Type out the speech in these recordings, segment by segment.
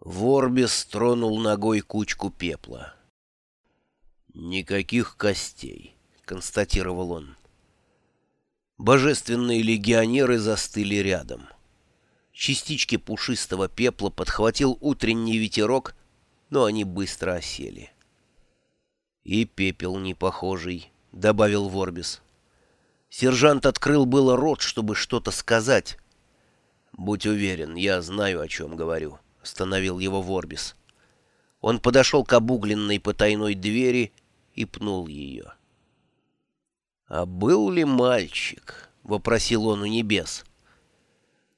Ворбис тронул ногой кучку пепла. «Никаких костей», — констатировал он. Божественные легионеры застыли рядом. Частички пушистого пепла подхватил утренний ветерок, но они быстро осели. «И пепел не похожий», — добавил Ворбис. Сержант открыл было рот, чтобы что-то сказать. «Будь уверен, я знаю, о чем говорю», — остановил его Ворбис. Он подошел к обугленной потайной двери и пнул ее. «А был ли мальчик?» — вопросил он у небес.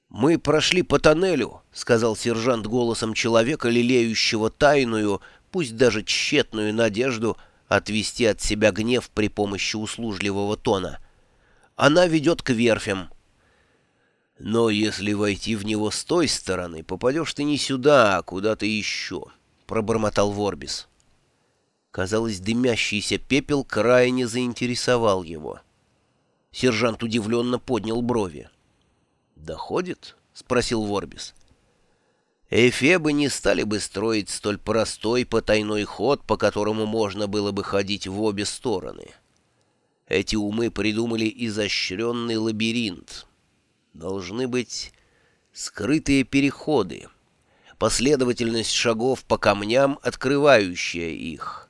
«Мы прошли по тоннелю», — сказал сержант голосом человека, лелеющего тайную, пусть даже тщетную надежду отвести от себя гнев при помощи услужливого тона. «Она ведет к верфям». «Но если войти в него с той стороны, попадешь ты не сюда, а куда-то еще», — пробормотал Ворбис. Казалось, дымящийся пепел крайне заинтересовал его. Сержант удивленно поднял брови. «Доходит?» — спросил Ворбис. Эфебы не стали бы строить столь простой потайной ход, по которому можно было бы ходить в обе стороны. Эти умы придумали изощренный лабиринт, должны быть скрытые переходы, последовательность шагов по камням, открывающая их,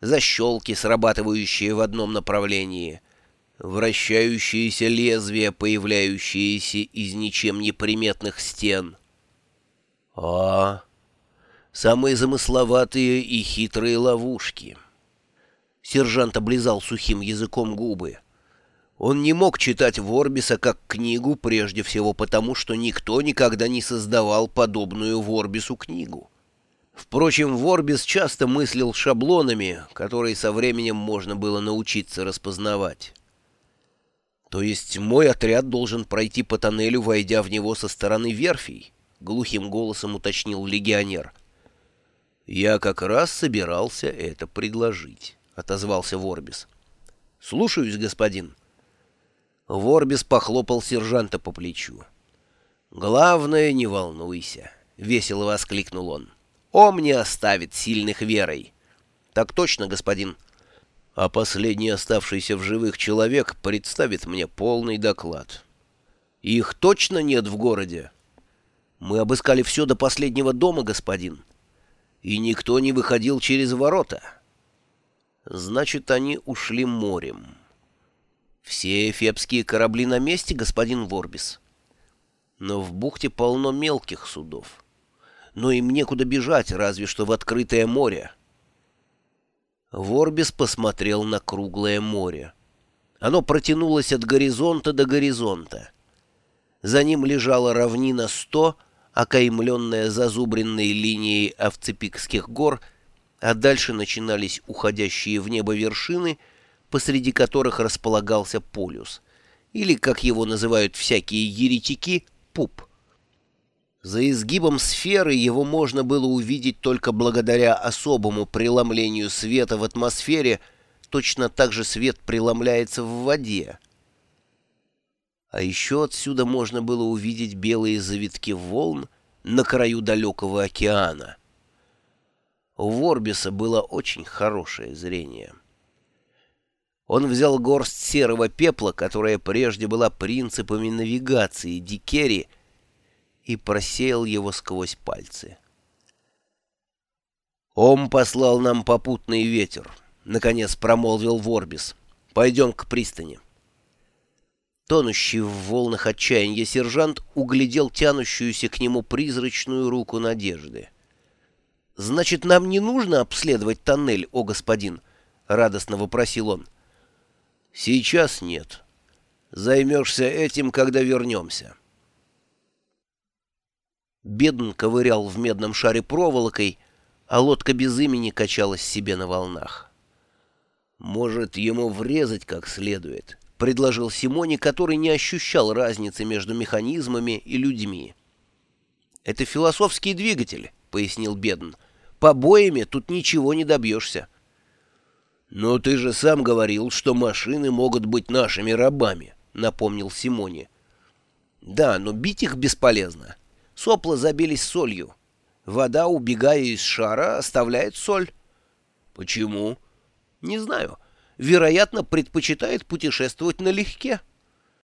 защелки, срабатывающие в одном направлении, вращающиеся лезвия, появляющиеся из ничем не приметных стен. А, самые замысловатые и хитрые ловушки. Сержант облизал сухим языком губы. Он не мог читать Ворбиса как книгу, прежде всего потому, что никто никогда не создавал подобную Ворбису книгу. Впрочем, Ворбис часто мыслил шаблонами, которые со временем можно было научиться распознавать. «То есть мой отряд должен пройти по тоннелю, войдя в него со стороны верфей?» — глухим голосом уточнил легионер. «Я как раз собирался это предложить», — отозвался Ворбис. «Слушаюсь, господин». Ворбис похлопал сержанта по плечу. «Главное, не волнуйся», — весело воскликнул он. «Ом не оставит сильных верой». «Так точно, господин». «А последний оставшийся в живых человек представит мне полный доклад». «Их точно нет в городе?» «Мы обыскали все до последнего дома, господин». «И никто не выходил через ворота». «Значит, они ушли морем». Все эфепские корабли на месте, господин Ворбис. Но в бухте полно мелких судов. Но им некуда бежать, разве что в открытое море. Ворбис посмотрел на круглое море. Оно протянулось от горизонта до горизонта. За ним лежала равнина сто, окаймленная зазубренной линией Овцепикских гор, а дальше начинались уходящие в небо вершины — посреди которых располагался полюс, или, как его называют всякие еретики, пуп. За изгибом сферы его можно было увидеть только благодаря особому преломлению света в атмосфере, точно так же свет преломляется в воде. А еще отсюда можно было увидеть белые завитки волн на краю далекого океана. У Ворбиса было очень хорошее зрение. Он взял горсть серого пепла, которая прежде была принципами навигации Дикери, и просеял его сквозь пальцы. «Ом послал нам попутный ветер», — наконец промолвил Ворбис. «Пойдем к пристани». Тонущий в волнах отчаяния сержант углядел тянущуюся к нему призрачную руку надежды. «Значит, нам не нужно обследовать тоннель, о господин?» — радостно вопросил он. — Сейчас нет. Займешься этим, когда вернемся. Бедн ковырял в медном шаре проволокой, а лодка без имени качалась себе на волнах. «Может, ему врезать как следует», — предложил Симони, который не ощущал разницы между механизмами и людьми. «Это философский двигатель», — пояснил Бедн. «Побоями тут ничего не добьешься». «Но ты же сам говорил, что машины могут быть нашими рабами», — напомнил Симоне. «Да, но бить их бесполезно. Сопла забились солью. Вода, убегая из шара, оставляет соль. Почему? Не знаю. Вероятно, предпочитает путешествовать налегке.